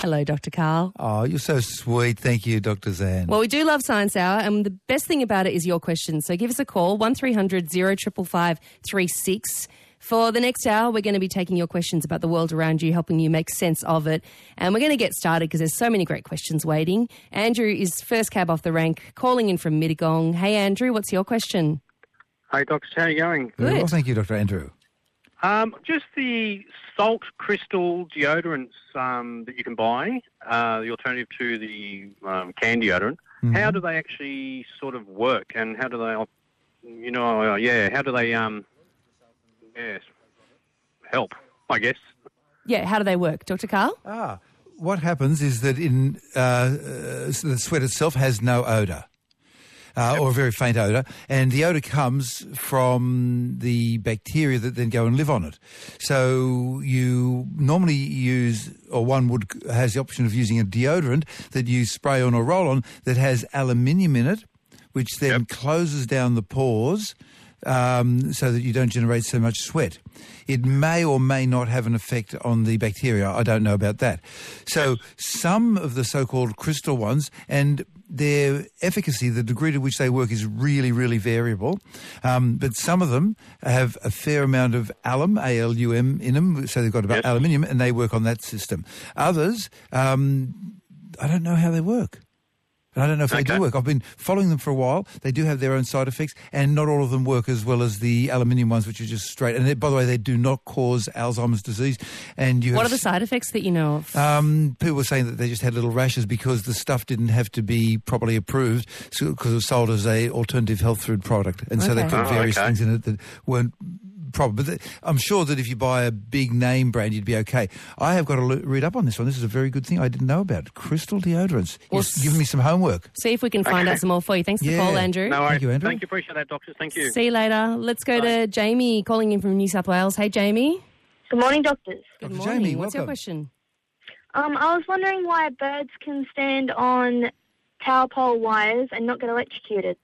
Hello, Dr. Karl. Oh, you're so sweet. Thank you, Dr. Zan. Well, we do love Science Hour, and the best thing about it is your questions. So give us a call, 1300 0555 36. For the next hour, we're going to be taking your questions about the world around you, helping you make sense of it. And we're going to get started because there's so many great questions waiting. Andrew is first cab off the rank, calling in from Mittagong. Hey, Andrew, what's your question? Hi, doctors. How are you going? Very well, good. thank you, Dr. Andrew. Um, just the salt crystal deodorants um, that you can buy, uh, the alternative to the um, can deodorant. How do they actually sort of work, and how do they, you know, uh, yeah, how do they, um, yes, help? I guess. Yeah, how do they work? Dr. Karl? Ah, what happens is that in uh, uh, the sweat itself has no odour. Uh, or a very faint odour, and the odour comes from the bacteria that then go and live on it. So you normally use, or one would has the option of using a deodorant that you spray on or roll on that has aluminium in it, which then closes down the pores um, so that you don't generate so much sweat. It may or may not have an effect on the bacteria. I don't know about that. So some of the so-called crystal ones, and their efficacy, the degree to which they work is really, really variable. Um, but some of them have a fair amount of alum, A-L-U-M, in them, so they've got about Yes. aluminium, and they work on that system. Others, um, I don't know how they work. And I don't know if they do work. I've been following them for a while. They do have their own side effects, and not all of them work as well as the aluminium ones, which are just straight. And they, by the way, they do not cause Alzheimer's disease. And you What are the side effects that you know of? um, people were saying that they just had little rashes because the stuff didn't have to be properly approved because it was sold as a alternative health food product, and so they Okay. put Oh, various okay. things in it that weren't proper. But th- I'm sure that if you buy a big name brand, you'd be okay. I have got to read up on this one. This is a very good thing I didn't know about. Crystal deodorants. Well, You've given me some homework. See if we can find Okay. out some more for you. Thanks for the call, Andrew. No worries. you, Andrew. Thank you. Appreciate that, doctors. Thank you. See you later. Let's go to Jamie calling in from New South Wales. Hey, Jamie. Good morning, doctors. Good Dr. morning. Jamie, What's your question? Um, I was wondering why birds can stand on power pole wires and not get electrocuted.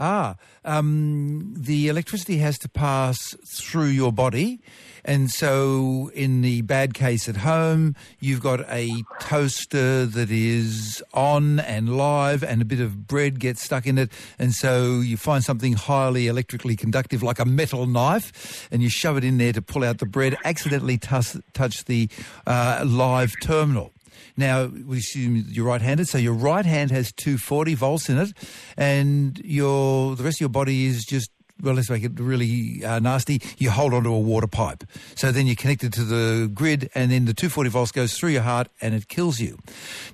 Ah, um, the electricity has to pass through your body. And so in the bad case at home, you've got a toaster that is on and live and a bit of bread gets stuck in it. And so you find something highly electrically conductive like a metal knife and you shove it in there to pull out the bread, accidentally touch, touch the uh, live terminal. Now, we assume you're right-handed, so your right hand has 240 volts in it, and your the rest of your body is just, well, let's make it really uh, nasty, you hold onto a water pipe. So then you're connected to the grid, and then the 240 volts goes through your heart, and it kills you.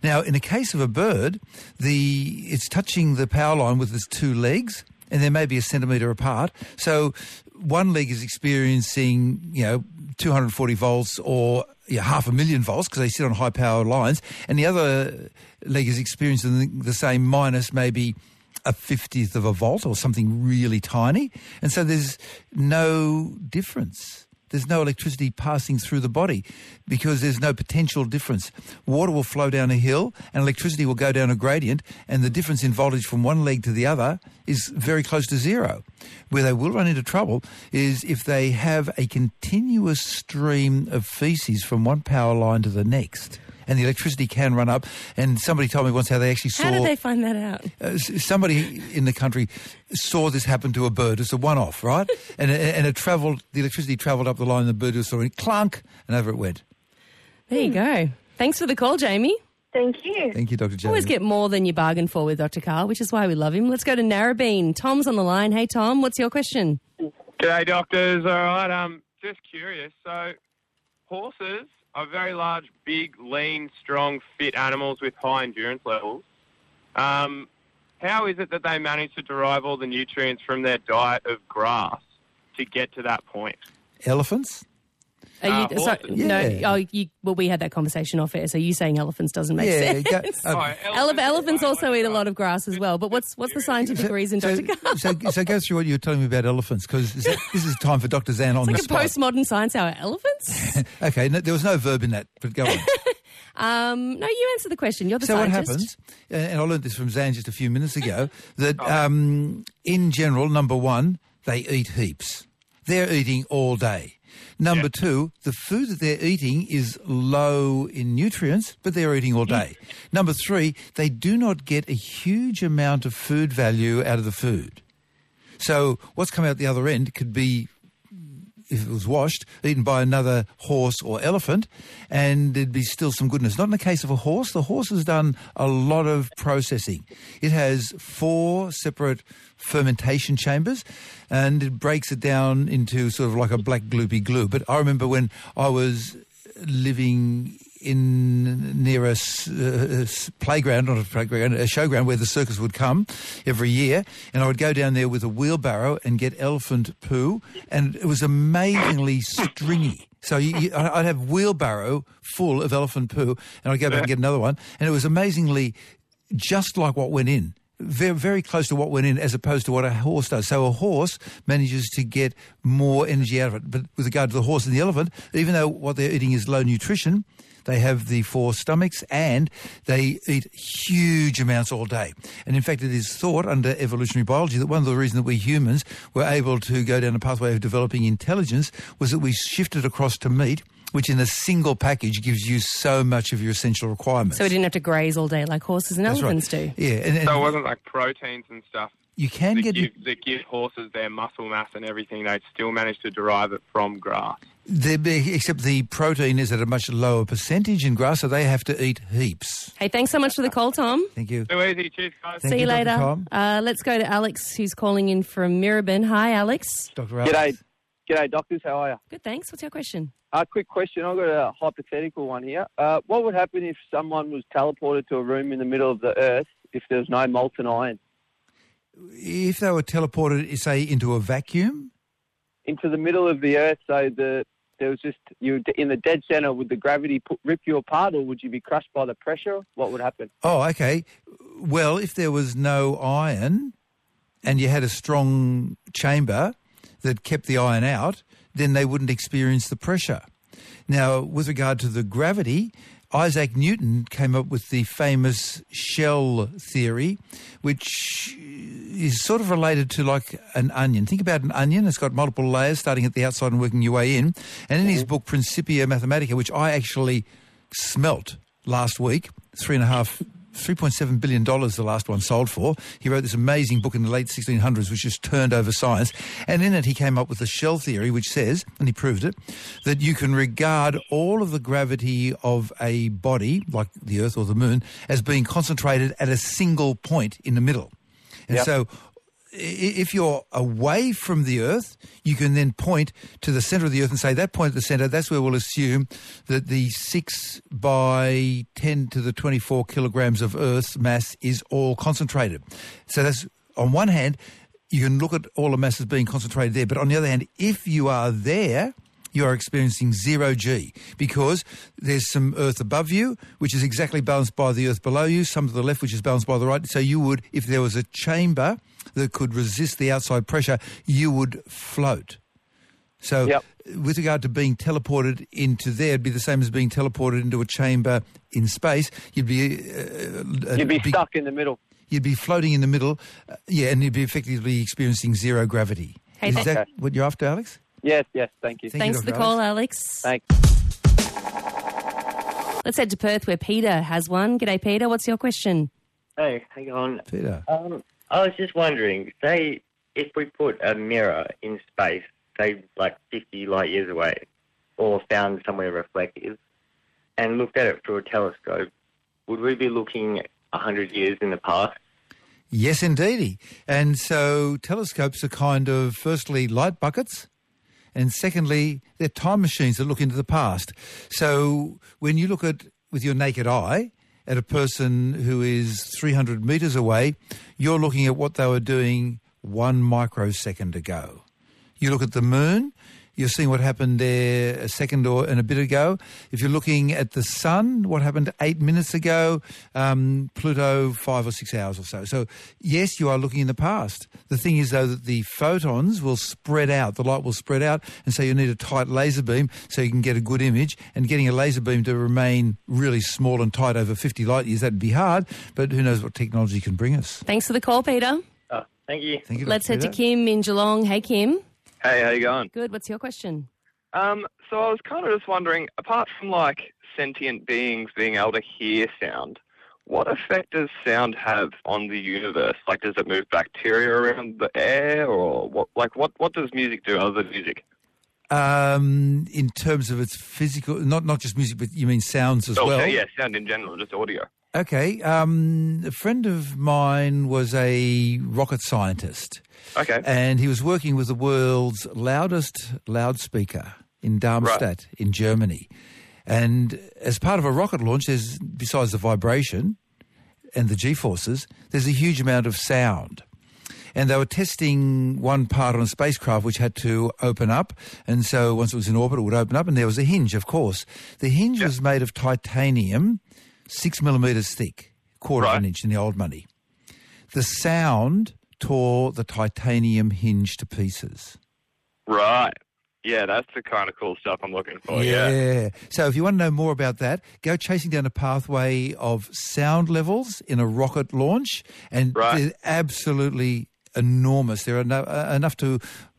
Now, in the case of a bird, the it's touching the power line with its two legs, and they may be a centimetre apart. So one leg is experiencing, you know, 240 volts or yeah, half a million volts because they sit on high power lines, and the other leg is experiencing the, the same minus maybe a fiftieth of a volt or something really tiny, and so there's no difference. There's no electricity passing through the body because there's no potential difference. Water will flow down a hill and electricity will go down a gradient and the difference in voltage from one leg to the other is very close to zero. Where they will run into trouble is if they have a continuous stream of feces from one power line to the next. And the electricity can run up. And somebody told me once how they actually saw How did they find that out? uh, somebody in the country saw this happen to a bird. It's a one-off, right? and it, and it travelled. The electricity travelled up the line. The bird saw it clunk, and over it went. There you go. Thanks for the call, Jamie. Thank you. Thank you, Doctor Jones. Always get more than you bargain for with Dr. Karl, which is why we love him. Let's go to Narrabeen. Tom's on the line. Hey, Tom, what's your question? G'day, doctors. All right. Um, just curious. So, horses are very large, big, lean, strong, fit animals with high endurance levels. Um, how is it that they manage to derive all the nutrients from their diet of grass to get to that point? Elephants. Are you, Uh, sorry, horses. No, Yeah. oh, you, well, we had that conversation off air, so you saying elephants doesn't make yeah. sense. go- uh, Alright, Ele- elephants also eat a lot of grass as well, but what's what's the scientific reason, so, Dr. Karl? so, so go through what you were telling me about elephants because this is time for Doctor Zan on It's the like a spot. postmodern science hour. Elephants? Okay, no, there was no verb in that, but go on. um, no, you answer the question. You're the so what happens, and I learned this from Zan just a few minutes ago, that um, in general, number one, they eat heaps. They're eating all day. Number two, the food that they're eating is low in nutrients, but they're eating all day. Mm. Number three, they do not get a huge amount of food value out of the food. So what's come out the other end could be if it was washed, eaten by another horse or elephant, and there'd be still some goodness. Not in the case of a horse. The horse has done a lot of processing. It has four separate fermentation chambers, and it breaks it down into sort of like a black gloopy glue. But I remember when I was living in near a uh, playground, not a playground, a showground where the circus would come every year, and I would go down there with a wheelbarrow and get elephant poo, and it was amazingly stringy. So you, you, I'd have wheelbarrow full of elephant poo, and I'd go back and get another one, and it was amazingly just like what went in. Very, very close to what went in as opposed to what a horse does. So a horse manages to get more energy out of it. But with regard to the horse and the elephant, even though what they're eating is low nutrition, they have the four stomachs and they eat huge amounts all day. And in fact, it is thought under evolutionary biology that one of the reasons that we humans were able to go down a pathway of developing intelligence was that we shifted across to meat, which in a single package gives you so much of your essential requirements. So we didn't have to graze all day like horses and That's right. elephants do. Yeah, and, and So it wasn't like proteins and stuff you can that get give, that give horses their muscle mass and everything. They still manage to derive it from grass. the, except the protein is at a much lower percentage in grass, so they have to eat heaps. Hey, thanks so much for the call, Tom. Thank you. Too easy. Cheers, guys. Thank See you, Dr. later. Tom. Uh, let's go to Alex, who's calling in from Mirabin. Hi, Alex. Dr. Alex. G'day, g'day, doctors. How are you? Good, thanks. What's your question? Uh, quick question. I've got a hypothetical one here. Uh, what would happen if someone was teleported to a room in the middle of the Earth if there was no molten iron? If they were teleported, say, into a vacuum, Into the middle of the Earth, so the there was just you in the dead center. Would the gravity put, rip you apart, or would you be crushed by the pressure? What would happen? Oh, okay. Well, if there was no iron and you had a strong chamber that kept the iron out, then they wouldn't experience the pressure. Now, with regard to the gravity, Isaac Newton came up with the famous shell theory, which is sort of related to like an onion. Think about an onion. It's got multiple layers starting at the outside and working your way in. And in his mm-hmm. book, Principia Mathematica, which I actually smelt last week, three and a half $3.7 billion the last one sold for. He wrote this amazing book in the late 1600s which just turned over science. And in it he came up with the shell theory which says, and he proved it, that you can regard all of the gravity of a body, like the Earth or the Moon, as being concentrated at a single point in the middle. And Yep. so if you're away from the Earth, you can then point to the center of the Earth and say, that point at the center, that's where we'll assume that the 6 by 10 to the 24 kilograms of Earth's mass is all concentrated. So that's, on one hand, you can look at all the masses being concentrated there, but on the other hand, if you are there, you are experiencing zero G because there's some Earth above you, which is exactly balanced by the Earth below you, some to the left, which is balanced by the right. So you would, if there was a chamber that could resist the outside pressure, you would float. So Yep. with regard to being teleported into there, it'd be the same as being teleported into a chamber in space. You'd be... Uh, You'd be big- stuck in the middle. You'd be floating in the middle, uh, yeah, and you'd be effectively experiencing zero gravity. Hey, is th- that Okay. what you're after, Alex? Yes, yes. Thank you. Thank Thanks you, for the call, Alex. Alex. Thanks. Let's head to Perth where Peter has one. G'day, Peter. What's your question? Hey, hang on. Peter. Um, I was just wondering, say, if we put a mirror in space, say, like 50 light years away, or found somewhere reflective, and looked at it through a telescope, would we be looking 100 years in the past? Yes, indeedy. And so telescopes are kind of, firstly, light buckets, and secondly, they're time machines that look into the past. So when you look at, with your naked eye, at a person who is 300 metres away, you're looking at what they were doing one microsecond ago. You look at the moon, you're seeing what happened there a second or and a bit ago. If you're looking at the sun, what happened eight minutes ago, um, Pluto five or six hours or so. So yes, you are looking in the past. The thing is though that the photons will spread out, the light will spread out, and so you need a tight laser beam so you can get a good image. And getting a laser beam to remain really small and tight over 50 light years, that'd be hard, but who knows what technology can bring us. Thanks for the call, Peter. Oh, thank you. Thank you. Let's Dr. head to Kim in Geelong. Hey, Kim. Hey, how you going? Good. What's your question? Um, so I was kind of just wondering, apart from like sentient beings being able to hear sound, what effect does sound have on the universe? Like, does it move bacteria around the air, or what? Like, what what does music do other than music? Um, in terms of its physical, not not just music, but you mean sounds as Oh, well. so, yeah, sound in general, just audio. Okay. Um, a friend of mine was a rocket scientist, Okay. and he was working with the world's loudest loudspeaker in Darmstadt in Germany. And as part of a rocket launch, there's besides the vibration and the g-forces, there's a huge amount of sound. And they were testing one part on a spacecraft which had to open up. And so once it was in orbit, it would open up. And there was a hinge, of course. The hinge was made of titanium, six millimeters thick, quarter of an inch in the old money. The sound tore the titanium hinge to pieces. Right. Yeah, that's the kind of cool stuff I'm looking for. Oh, Yeah. So if you want to know more about that, go chasing down a pathway of sound levels in a rocket launch, and Right. they're absolutely enormous. They're eno- uh, enough to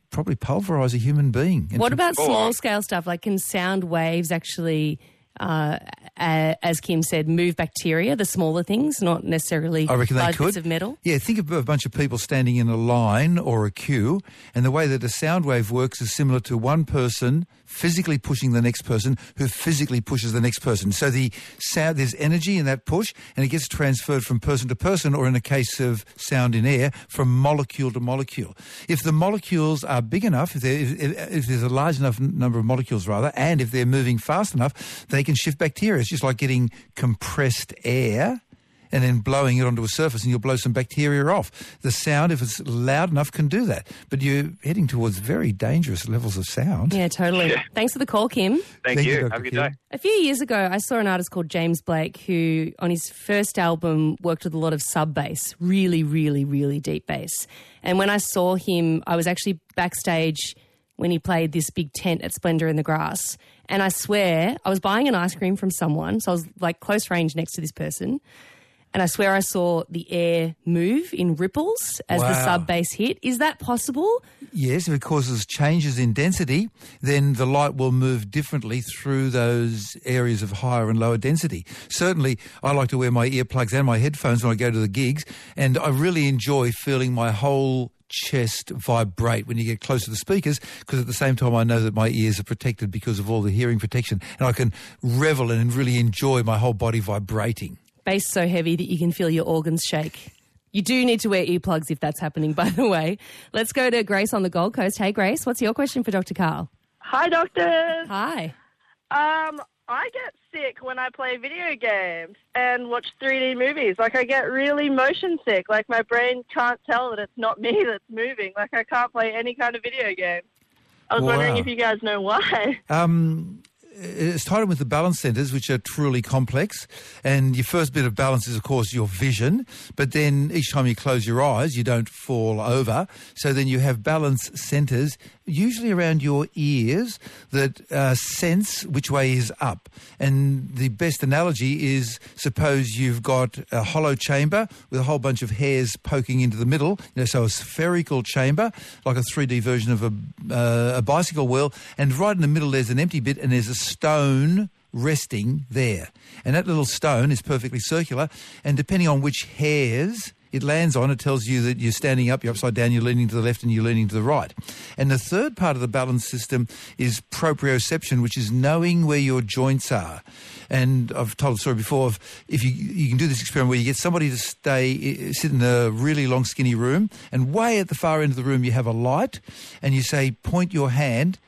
probably pulverize a human being. What about small-scale stuff? Like, can sound waves actually, uh, as Kim said, move bacteria, the smaller things, not necessarily I reckon they could. bits of metal? Yeah, think of a bunch of people standing in a line or a queue, and the way that a sound wave works is similar to one person physically pushing the next person who physically pushes the next person. So the sound, there's energy in that push, and it gets transferred from person to person, or in the case of sound in air, from molecule to molecule. If the molecules are big enough, if, if, if, there's a large enough number of molecules rather, and if they're moving fast enough, they can shift bacteria. It's just like getting compressed air and then blowing it onto a surface and you'll blow some bacteria off. The sound, if it's loud enough, can do that. But you're heading towards very dangerous levels of sound. Yeah, totally. Thanks for the call, Kim. Thank, Thank you, you. Have a good Kim. day. A few years ago, I saw an artist called James Blake who, on his first album, worked with a lot of sub bass, really, really, really deep bass. And when I saw him, I was actually backstage when he played this big tent at Splendour in the Grass. And I swear, I was buying an ice cream from someone, so I was like close range next to this person. And I swear I saw the air move in ripples as the sub bass hit. Is that possible? Yes, if it causes changes in density, then the light will move differently through those areas of higher and lower density. Certainly, I like to wear my earplugs and my headphones when I go to the gigs, and I really enjoy feeling my whole chest vibrate when you get close to the speakers because at the same time I know that my ears are protected because of all the hearing protection and I can revel and really enjoy my whole body vibrating. Bass so heavy that you can feel your organs shake. You do need to wear earplugs if that's happening, by the way. Let's go to Grace on the Gold Coast. Hey, Grace, what's your question for Dr. Karl? Hi, doctors. Hi. Um, I get sick when I play video games and watch 3D movies. Like, I get really motion sick. Like, my brain can't tell that it's not me that's moving. Like, I can't play any kind of video game. I was wondering if you guys know why. Um, it's tied in with the balance centers, which are truly complex. And your first bit of balance is, of course, your vision. But then each time you close your eyes, you don't fall over. So then you have balance centers, usually around your ears, that uh, sense which way is up. And the best analogy is suppose you've got a hollow chamber with a whole bunch of hairs poking into the middle. You know, so a spherical chamber, like a 3D version of a, uh, a bicycle wheel. And right in the middle, there's an empty bit and there's a stone resting there. And that little stone is perfectly circular. And depending on which hairs it lands on, it tells you that you're standing up, you're upside down, you're leaning to the left, and you're leaning to the right. And the third part of the balance system is proprioception, which is knowing where your joints are. And I've told the story before of if you you can do this experiment where you get somebody to stay sit in a really long skinny room, and way at the far end of the room you have a light, and you say point your hand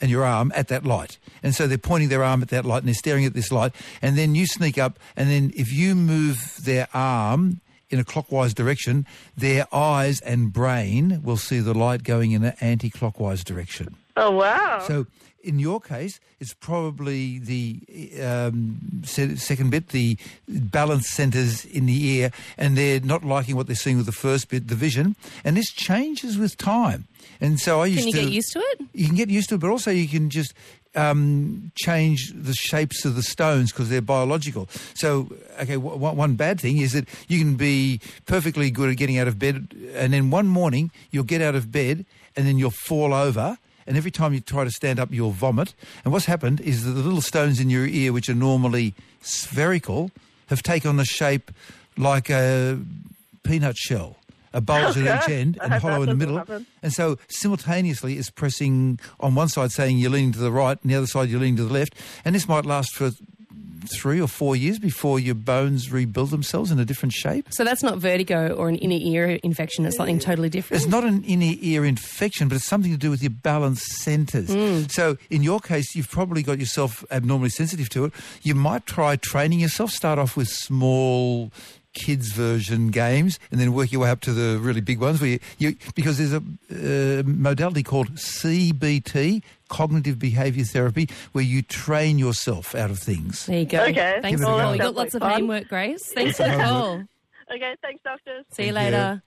and your arm at that light. And so they're pointing their arm at that light and they're staring at this light. And then you sneak up, and then if you move their arm in a clockwise direction, their eyes and brain will see the light going in an anti clockwise direction. Oh, wow. So in your case, it's probably the um, second bit, the balance centers in the ear, and they're not liking what they're seeing with the first bit, the vision. And this changes with time. And so I used Can you to get used to it? you can get used to it, but also you can just um, change the shapes of the stones because they're biological. So, okay, one bad thing is that you can be perfectly good at getting out of bed, and then one morning you'll get out of bed and then you'll fall over. and every time you try to stand up, you'll vomit. And what's happened is that the little stones in your ear, which are normally spherical, have taken on the shape like a peanut shell. A bulge Okay. at each end and hollow in the middle. happen. And so simultaneously it's pressing on one side saying you're leaning to the right and the other side you're leaning to the left. And this might last for three or four years before your bones rebuild themselves in a different shape. So that's not vertigo or an inner ear infection. It's something totally different. It's not an inner ear infection, but it's something to do with your balance centers. So in your case, you've probably got yourself abnormally sensitive to it. You might try training yourself. Start off with small kids version games and then work your way up to the really big ones where you, you because there's a uh, modality called CBT cognitive behavior therapy where you train yourself out of things There you go. Okay. Thanks Give for it the a call. go. You got lots of fun. homework, Grace. Thanks for the call. Okay, thanks, doctors. See you Thank you. later.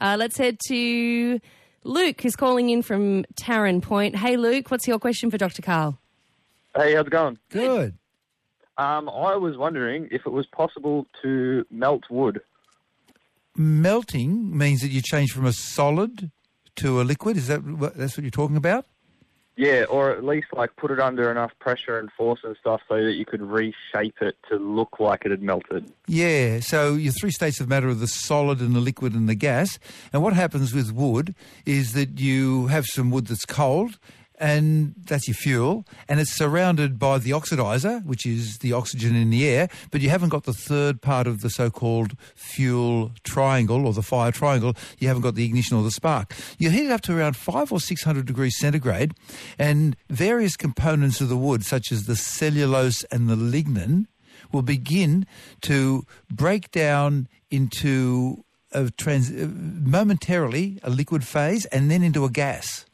Uh, let's head to Luke, who's calling in from Tarrant Point. Hey, Luke, what's your question for Dr. Karl? Hey, how's it going? good Um, I was wondering if it was possible to melt wood. melting means that you change from a solid to a liquid is that what that's what you're talking about Yeah, or at least like put it under enough pressure and force and stuff so that you could reshape it to look like it had melted. Yeah, so your three states of matter are the solid and the liquid and the gas. And what happens with wood is that you have some wood that's cold, and that's your fuel, and it's surrounded by the oxidizer, which is the oxygen in the air, but you haven't got the third part of the so-called fuel triangle or the fire triangle. You haven't got the ignition or the spark. You heat it up to around five or six hundred degrees centigrade, and various components of the wood, such as the cellulose and the lignin, will begin to break down into a uh, momentarily a liquid phase and then into a gas.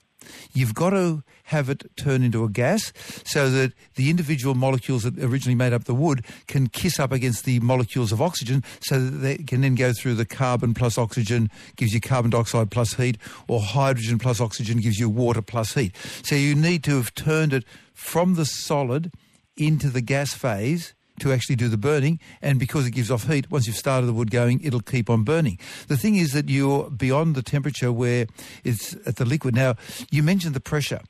You've got to have it turn into a gas so that the individual molecules that originally made up the wood can kiss up against the molecules of oxygen so that they can then go through the carbon plus oxygen gives you carbon dioxide plus heat or hydrogen plus oxygen gives you water plus heat. So you need to have turned it from the solid into the gas phase to actually do the burning and because it gives off heat once you've started the wood going it'll keep on burning. The thing is that you're beyond the temperature where it's at the liquid. Now you mentioned the pressure.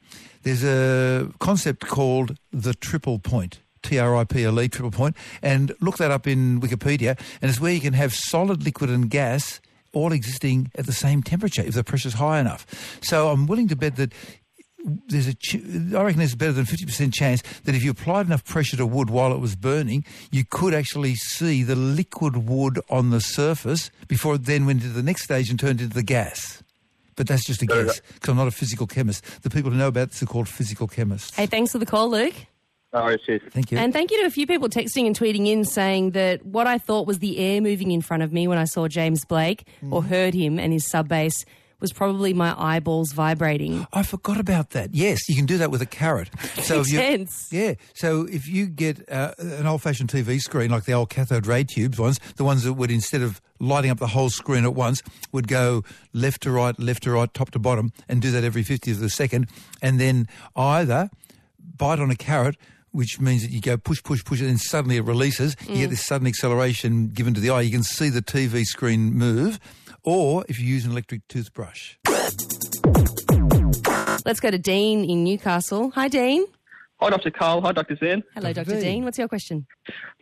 There's a concept called the triple point T-R-I-P-L-E, triple point, and look that up in Wikipedia, and it's where you can have solid, liquid and gas all existing at the same temperature if the pressure's high enough. So I'm willing to bet that there's a, ch- I reckon there's better than 50% chance that if you applied enough pressure to wood while it was burning, you could actually see the liquid wood on the surface before it then went into the next stage and turned into the gas. But that's just a guess, because I'm not a physical chemist. The people who know about this are called physical chemists. Hey, thanks for the call, Luke. No, worries, cheers. Thank you. And thank you to a few people texting and tweeting in saying that what I thought was the air moving in front of me when I saw James Blake or mm. heard him and his sub bass was probably my eyeballs vibrating. I forgot about that. Yes, you can do that with a carrot. So Makes sense. Yeah. So if you get uh, an old-fashioned TV screen like the old cathode ray tubes ones, the ones that would instead of lighting up the whole screen at once, would go left to right, left to right, top to bottom, and do that every 50th of a second, and then either bite on a carrot. Which means that you go push, push, push, and then suddenly it releases. You get this sudden acceleration given to the eye. You can see the TV screen move. Or if you use an electric toothbrush. Let's go to Dean in Newcastle. Hi, Dean. Hi, Dr. Karl. Hi, Dr. Zan. Hello, Dr. Dr. Dean. What's your question?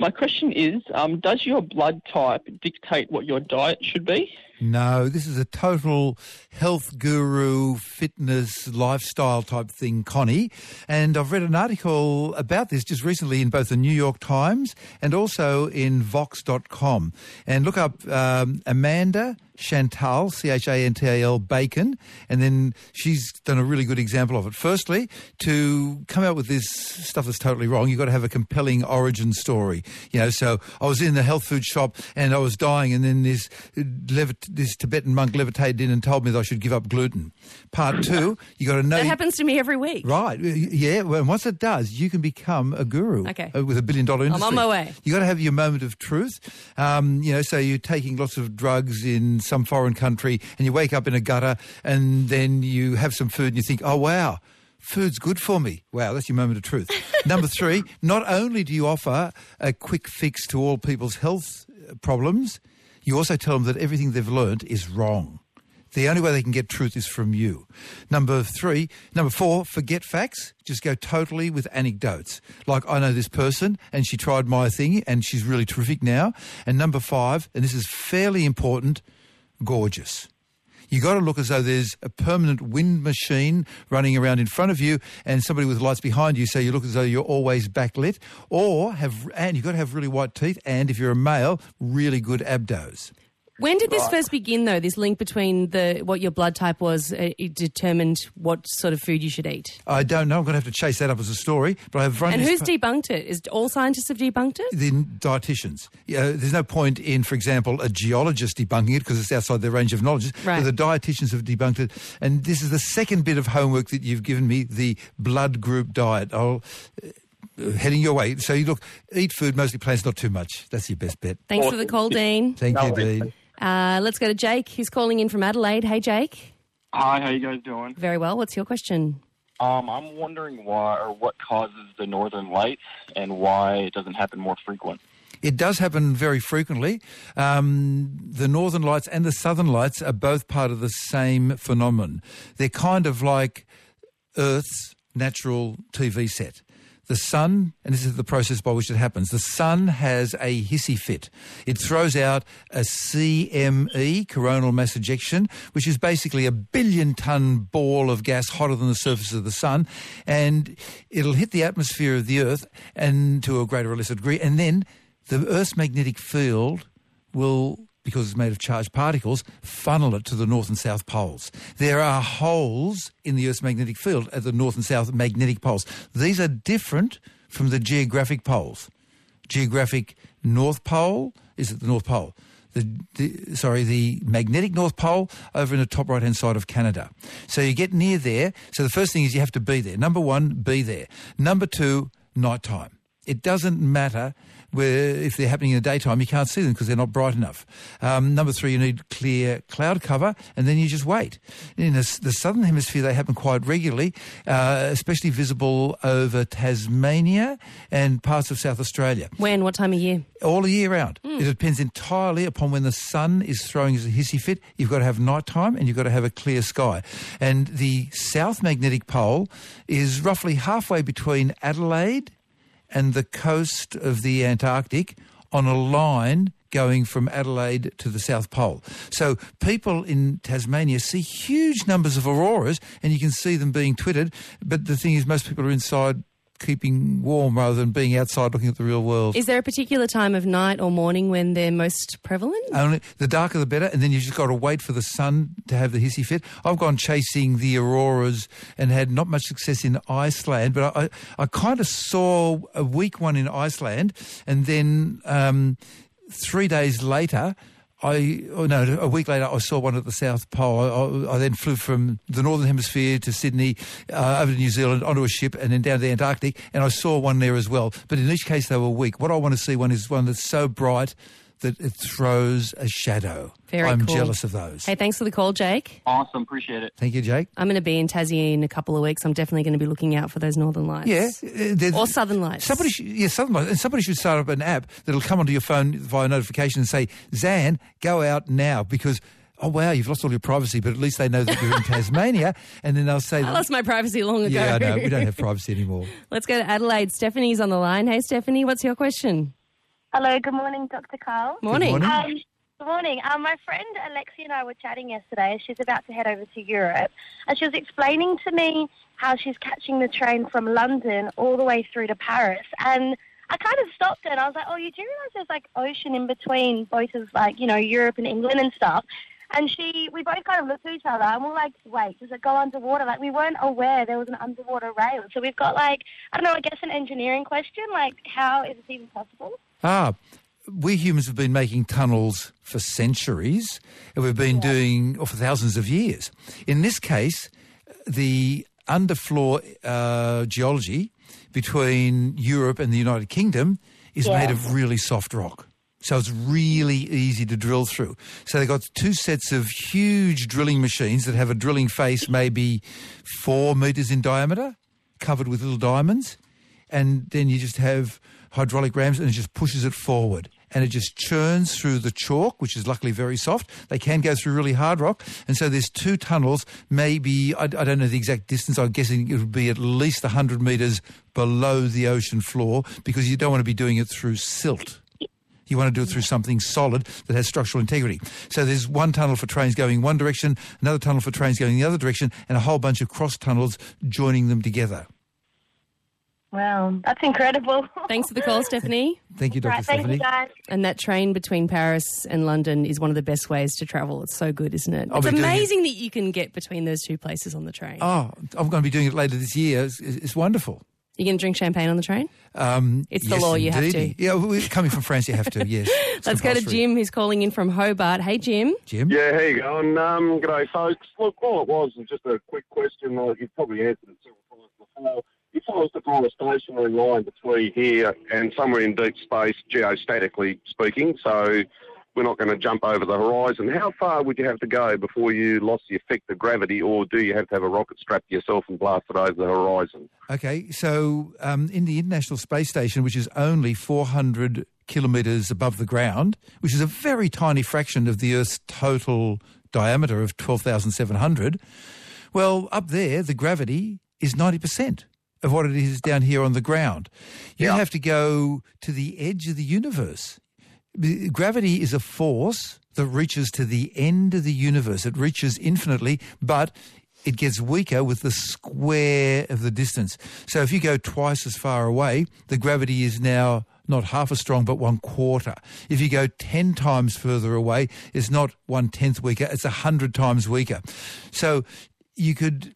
My question is um, Does your blood type dictate what your diet should be? No, this is a total health guru, fitness, lifestyle type thing, Connie. And I've read an article about this just recently in both the New York Times and also in Vox.com. And look up um, Amanda Chantal, C-H-A-N-T-A-L, Bacon. And then she's done a really good example of it. Firstly, to come out with this stuff that's totally wrong, you've got to have a compelling origin story. You know, so I was in the health food shop and I was dying and then this, levit- this Tibetan monk levitated in and told me that I should give up gluten. Part two, you got to know... That happens to me every week. Right, yeah. Well, and once it does, you can become a guru Okay. uh, with a billion dollar industry. I'm on my way. You got to have your moment of truth. Um, you know, so you're taking lots of drugs in some foreign country, and you wake up in a gutter, and then you have some food, and you think, oh wow. Food's good for me. Wow, that's your moment of truth. Number three, not only do you offer a quick fix to all people's health uh, problems, you also tell them that everything they've learnt is wrong The only way they can get truth is from you. Number three, number four, forget facts. Just go totally with anecdotes. Like, I know this person and she tried my thing and she's really terrific now. And number five, and this is fairly important, gorgeous. You got to look as though there's a permanent wind machine running around in front of you and somebody with lights behind you, so you look as though you're always backlit. Or have, and you've got to have really white teeth, and if you're a male, really good abdos. When did this first begin, though? This link between the what your blood type was uh, it determined what sort of food you should eat. I don't know. I'm going to have to chase that up as a story. But I've run And who's debunked it? Is all scientists have debunked it? the dietitians. Yeah, there's no point in, for example, a geologist debunking it because it's outside their range of knowledge. Right. But the dietitians have debunked it. And this is the second bit of homework that you've given me, the blood group diet. I'll... Uh, heading your way. So you look, eat food, mostly plants, not too much. That's your best bet. Thanks for the call, Dean. Thank you, Dean. Uh, let's go to Jake. He's calling in from Adelaide. Hey, Jake. Hi, how you guys doing? Very well. What's your question? Um, I'm wondering why or what causes the northern lights and why it doesn't happen more frequent. It does happen very frequently. Um, the northern lights and the southern lights are both part of the same phenomenon. They're kind of like Earth's natural TV set. The sun, and this is the process by which it happens, the sun has a hissy fit. It throws out a CME, coronal mass ejection, which is basically a billion ton ball of gas hotter than the surface of the sun, and it'll hit the atmosphere of the Earth and to a greater or lesser degree, and then the Earth's magnetic field will because it's made of charged particles, funnel it to the north and south poles. There are holes in the Earth's magnetic field at the north and south magnetic poles. These are different from the geographic poles. Geographic North Pole is at the North Pole. The, the, sorry, the magnetic North Pole over in the top right-hand side of Canada. So you get near there. So the first thing is you have to be there. Number one, be there. Number two, nighttime. It doesn't matter where if they're happening in the daytime, you can't see them because they're not bright enough. Um, number three, you need clear cloud cover, and then you just wait. In the, the southern hemisphere, they happen quite regularly, uh, especially visible over Tasmania and parts of South Australia. When? What time of year? All the year round. It depends entirely upon when the sun is throwing his hissy fit. You've got to have night time, and you've got to have a clear sky. And the south magnetic pole is roughly halfway between Adelaide and the coast of the Antarctic on a line going from Adelaide to the South Pole. So people in Tasmania see huge numbers of auroras and you can see them being twittered. But the thing is, most people are inside keeping warm rather than being outside looking at the real world. Is there a particular time of night or morning when they're most prevalent? Only the darker the better, and then you just got to wait for the sun to have the hissy fit. I've gone chasing the auroras and had not much success in Iceland, but I, I, I kind of saw a weak one in Iceland, and then um, three days later. I oh no, a week later I saw one at the South Pole. I, I then flew from the Northern Hemisphere to Sydney, uh, over to New Zealand, onto a ship, and then down to the Antarctic, and I saw one there as well. But in each case, they were weak. What I want to see one is one that's so bright that it throws a shadow. Very I'm cool. jealous of those. Hey, thanks for the call, Jake. Awesome, appreciate it. Thank you, Jake. I'm going to be in Tassie in a couple of weeks. I'm definitely going to be looking out for those northern lights. Yeah, uh, Or southern lights. Somebody, should, yeah, southern lights, and somebody should start up an app that'll come onto your phone via notification and say, "Zan, go out now," because. Oh wow! You've lost all your privacy, but at least they know that you're in Tasmania, and then they'll say, I lost my privacy long ago. "Yeah, I know. We don't have privacy anymore." Let's go to Adelaide. Stephanie's on the line. Hey, Stephanie, what's your question? Hello, good morning, Dr. Karl. Morning. Good morning. Um, good morning. Um, my friend Alexia and I were chatting yesterday. She's about to head over to Europe, and she was explaining to me how she's catching the train from London all the way through to Paris. And I kind of stopped her, and I was like, "Oh, you do realize there's like ocean in between both of like you know Europe and England and stuff." And she, we both kind of looked at each other and we're like, wait, does it go underwater? Like, we weren't aware there was an underwater rail. So we've got, like, I don't know, I guess an engineering question. Like, how is this even possible? Ah, we humans have been making tunnels for centuries, and we've been doing or for thousands of years. In this case, the underfloor uh, geology between Europe and the United Kingdom is Yeah. made of really soft rock. So it's really easy to drill through. So they've got two sets of huge drilling machines that have a drilling face maybe four metres in diameter, covered with little diamonds. And then you just have hydraulic rams and it just pushes it forward. and it just churns through the chalk, which is luckily very soft. They can go through really hard rock. And so there's two tunnels, maybe, I, I don't know the exact distance, I'm guessing it would be at least 100 metres below the ocean floor because you don't want to be doing it through silt. You want to do it through something solid that has structural integrity. So there's one tunnel for trains going one direction, another tunnel for trains going the other direction, and a whole bunch of cross tunnels joining them together. Wow, that's incredible. Thanks for the call, Stephanie. Thank you, Dr. Right, thank Stephanie. you guys. And that train between Paris and London is one of the best ways to travel. It's so good, isn't it? I'll it's be doing it. amazing that you can get between those two places on the train. Oh, I'm going to be doing it later this year. It's, it's wonderful. You going to drink champagne on the train? Um, It's the yes, law, you have to. Yeah, we- coming from France, you have to, yes. Let's go to. Jim, who's calling in from Hobart. Hey, Jim. Jim? Yeah, how you going? Um, g'day, folks. Look, all it was was just a quick question. Like you've probably answered it several times before. If I was to draw a stationary line between here and somewhere in deep space, geostatically speaking, so we're not going to jump over the horizon, how far would you have to go before you lost the effect of gravity, or do you have to have a rocket strapped to yourself and blast it over the horizon? Okay, so um, in the International Space Station, which is only 400 kilometres above the ground, which is a very tiny fraction of the Earth's total diameter of 12,700, well, up there, the gravity is 90% of what it is down here on the ground. You have to go to the edge of the universe. Gravity is a force that reaches to the end of the universe. It reaches infinitely, but it gets weaker with the square of the distance. So if you go twice as far away, the gravity is now not half as strong, but one quarter. If you go 10 times further away, it's not one tenth weaker, it's a hundred times weaker. So you could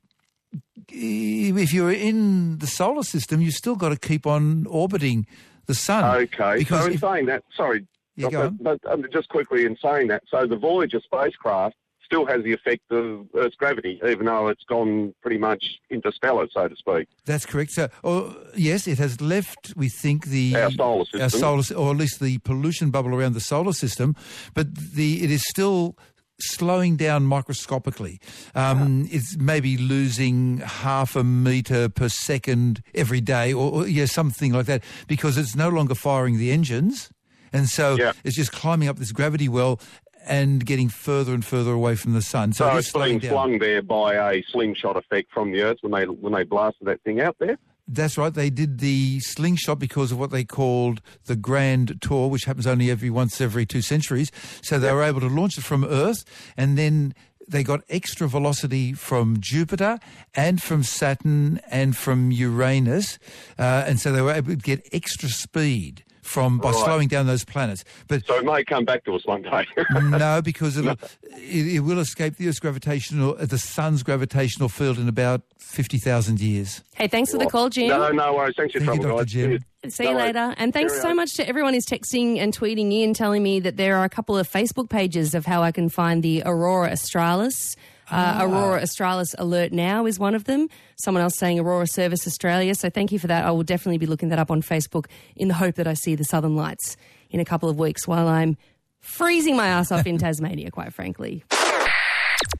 if you're in the solar system, you've still got to keep on orbiting the sun. Okay, Because so in if- saying that, sorry, Yeah, but, but um, just quickly in saying that, so the Voyager spacecraft still has the effect of Earth's gravity, even though it's gone pretty much interstellar, so to speak. That's correct. So, oh, yes, it has left, we think, the Our solar system. our solar, or at least the pollution bubble around the solar system, but the it is still slowing down microscopically. Um, It's maybe losing half a meter per second every day, or, or yeah, something like that, because it's no longer firing the engines, and so it's just climbing up this gravity well and getting further and further away from the sun. So, So it's being flung there by a slingshot effect from the Earth when they when they blasted that thing out there. That's right. They did the slingshot because of what they called the Grand Tour, which happens only every once every two centuries. So they were able to launch it from Earth, and then they got extra velocity from Jupiter and from Saturn and from Uranus, uh, and so they were able to get extra speed from by Right. slowing down those planets. But So it may come back to us one day. no, because it'll, it, it will escape the Earth's gravitational, uh, the Sun's gravitational field in about fifty thousand years. Hey, thanks for the call, Jim. No, no worries. Thanks for your Thank you, trouble, Dr. guys. Jim. Cheers. See you No worries. later. And thanks Cheerio. so much to everyone who's texting and tweeting in, telling me that there are a couple of Facebook pages of how I can find the Aurora Australis. Uh, Ah. Aurora Australis Alert Now is one of them. Someone else saying Aurora Service Australia. So thank you for that. I will definitely be looking that up on Facebook in the hope that I see the Southern Lights in a couple of weeks while I'm freezing my ass off in Tasmania, quite frankly.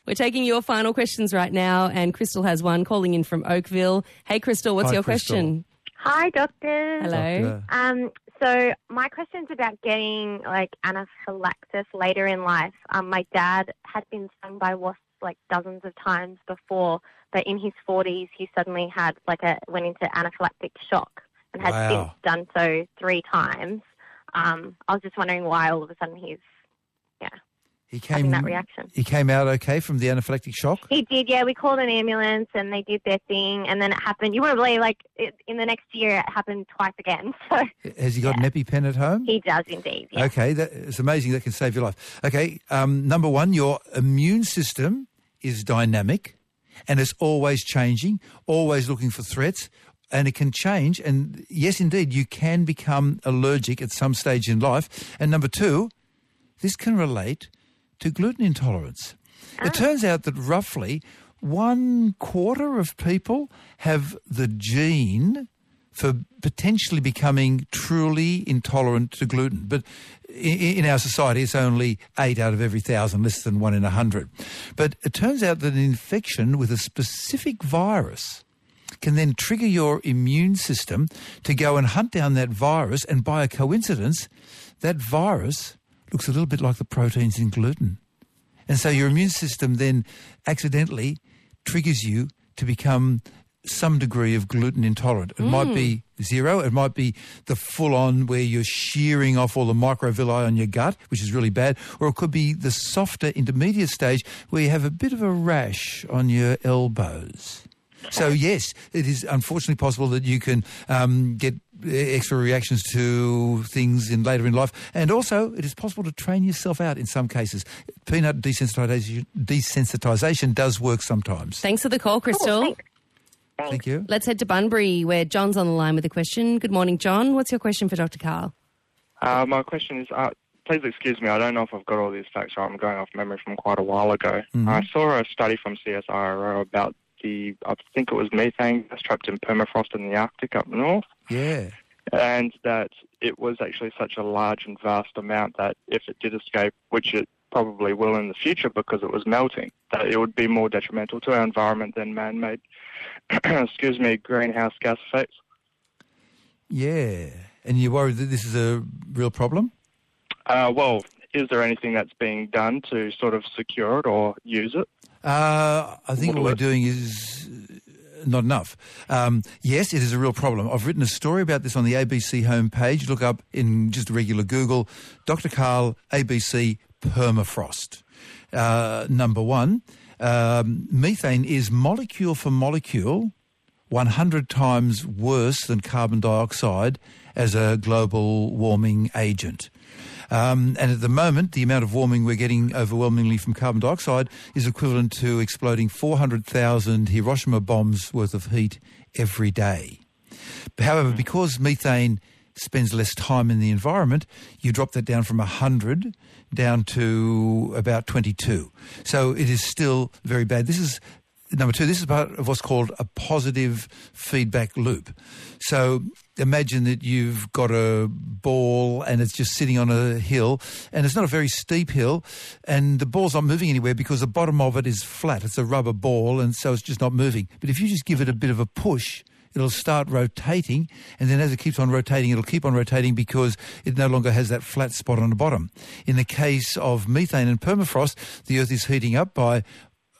We're taking your final questions right now, and Crystal has one calling in from Oakville. Hey, Crystal, what's Hi, your Crystal. question? Hi, doctors. Hello. Um, so my question's about getting like anaphylaxis later in life. Um, my dad had been stung by wasps like dozens of times before, but in his 40s he suddenly had like a went into anaphylactic shock and has Wow. since done so three times. Um, I was just wondering why all of a sudden he's yeah He came. that reaction. He came out okay from the anaphylactic shock. He did, yeah. We called an ambulance and they did their thing, and then it happened. You wouldn't believe, like, it, in the next year, it happened twice again. So Has he got an EpiPen at home? he does indeed. Yeah. Okay, that, it's amazing. That can save your life. Okay, um, number one, your immune system is dynamic and it's always changing, always looking for threats, and it can change. And yes, indeed, you can become allergic at some stage in life. And number two, this can relate to gluten intolerance. It ah. turns out that roughly one quarter of people have the gene for potentially becoming truly intolerant to gluten. But in our society, it's only eight out of every thousand, less than one in a hundred. But it turns out that an infection with a specific virus can then trigger your immune system to go and hunt down that virus, and by a coincidence, that virus looks a little bit like the proteins in gluten. And so your immune system then accidentally triggers you to become some degree of gluten intolerant. It might be zero. It might be the full on where you're shearing off all the microvilli on your gut, which is really bad. Or it could be the softer intermediate stage where you have a bit of a rash on your elbows. So yes, it is unfortunately possible that you can um, get extra reactions to things in later in life, and also it is possible to train yourself out in some cases. Peanut desensitization, desensitization does work sometimes. Thanks for the call, Crystal. Thank you. Let's head to Bunbury, where John's on the line with a question. Good morning, John. What's your question for Dr. Karl? Uh, my question is, uh, please excuse me, I don't know if I've got all these facts right. I'm going off memory from quite a while ago. Mhm. I saw a study from CSIRO about the, I think it was methane gas trapped in permafrost in the Arctic up north, Yeah. and that it was actually such a large and vast amount that if it did escape, which it probably will in the future because it was melting, that it would be more detrimental to our environment than man-made, excuse me, greenhouse gas effects. Yeah. And you're worried that this is a real problem? Uh, well, is there anything that's being done to sort of secure it or use it? Uh, I think what Model we're it. doing is uh, not enough. Um, yes, it is a real problem. I've written a story about this on the ABC homepage. Look up in just a regular Google, Dr. Karl ABC permafrost. Uh, number one, um, methane is molecule for molecule 100 times worse than carbon dioxide as a global warming agent. Um, and at the moment, the amount of warming we're getting overwhelmingly from carbon dioxide is equivalent to exploding 400,000 Hiroshima bombs worth of heat every day. However, because methane spends less time in the environment, you drop that down from 100 down to about 22. So it is still very bad. This is number two. This is part of what's called a positive feedback loop. So imagine that you've got a ball and it's just sitting on a hill and it's not a very steep hill and the ball's not moving anywhere because the bottom of it is flat. It's a rubber ball and so it's just not moving. But if you just give it a bit of a push, it'll start rotating and then as it keeps on rotating it'll keep on rotating because it no longer has that flat spot on the bottom in the case of methane and permafrost the earth is heating up by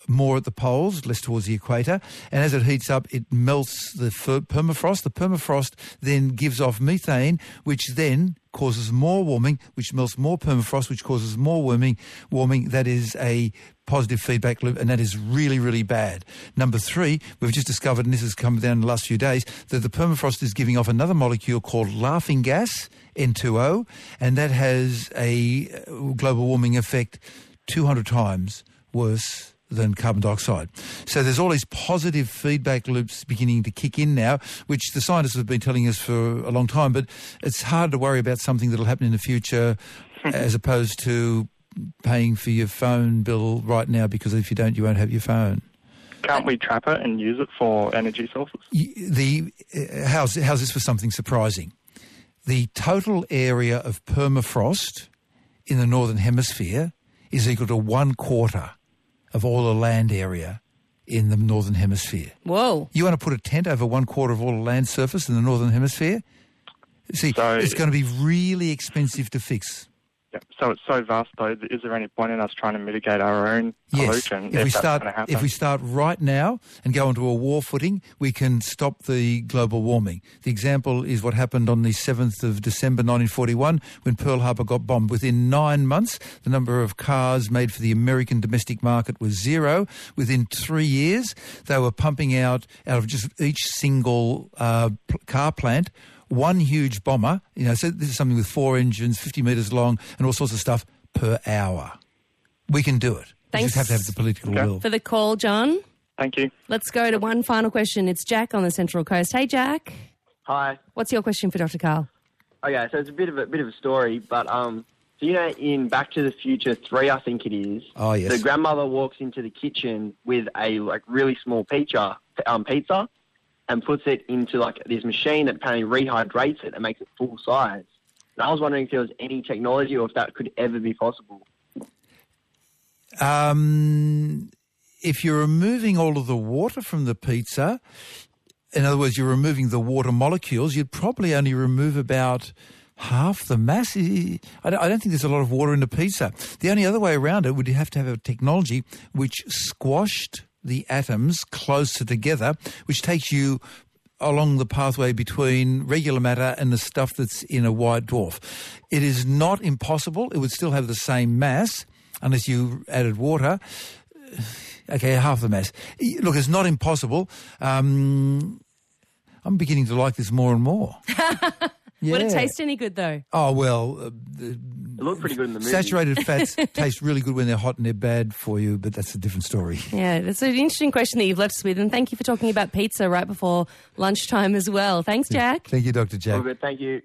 more at the poles, less towards the equator. And as it heats up, it melts the permafrost. The permafrost then gives off methane, which then causes more warming, which melts more permafrost, which causes more warming. Warming that is a positive feedback loop, and that is really, really bad. Number three, we've just discovered, and this has come down in the last few days, that the permafrost is giving off another molecule called laughing gas, N2O, and that has a uh, global warming effect 200 times worse than carbon dioxide. So there's all these positive feedback loops beginning to kick in now, which the scientists have been telling us for a long time, but it's hard to worry about something that'll happen in the future as opposed to paying for your phone bill right now because if you don't, you won't have your phone. Can't we trap it and use it for energy sources? The uh, how's how's this for something surprising? The total area of permafrost in the northern hemisphere is equal to one quarter of all the land area in the northern hemisphere. Whoa! You want to put a tent over one quarter of all the land surface in the northern hemisphere? See, it's going to be really expensive to fix. Yeah. So it's so vast, though. Is there any point in us trying to mitigate our own Yes, pollution if we start if we start right now and go onto a war footing, we can stop the global warming. The example is what happened on the seventh of December, nineteen forty-one, when Pearl Harbor got bombed. Within nine months, the number of cars made for the American domestic market was zero. Within three years, they were pumping out out of just each single uh, car plant one huge bomber. You know, so this is something with four engines, fifty meters long, and all sorts of stuff per hour. We can do it. We Thanks just have to have the political will. For the call, John. Thank you. Let's go to one final question. It's Jack on the Central Coast. Hey, Jack. Hi. What's your question for Dr. Karl? Okay, so it's a bit of a bit of a story, but um, so you know, in Back to the Future Three, I think it is. Oh, yes. The grandmother walks into the kitchen with a like really small pizza, um, pizza, and puts it into like this machine that apparently rehydrates it and makes it full size. And I was wondering if there was any technology or if that could ever be possible. Um, if you're removing all of the water from the pizza, in other words, you're removing the water molecules, you'd probably only remove about half the mass. I don't think there's a lot of water in the pizza. The only other way around it would have to have a technology which squashed the atoms closer together, which takes you along the pathway between regular matter and the stuff that's in a white dwarf. It is not impossible. It would still have the same mass unless you added water. Okay, half the mass. Look, it's not impossible. Um, I'm beginning to like this more and more. Would it taste any good though? Oh well, uh, It looked pretty good in the movie. saturated fats taste really good when they're hot and they're bad for you, but that's a different story. Yeah, that's an interesting question that you've left us with, and thank you for talking about pizza right before lunchtime as well. Thanks, Jack. Thank you, Dr. Jack. All good, thank you.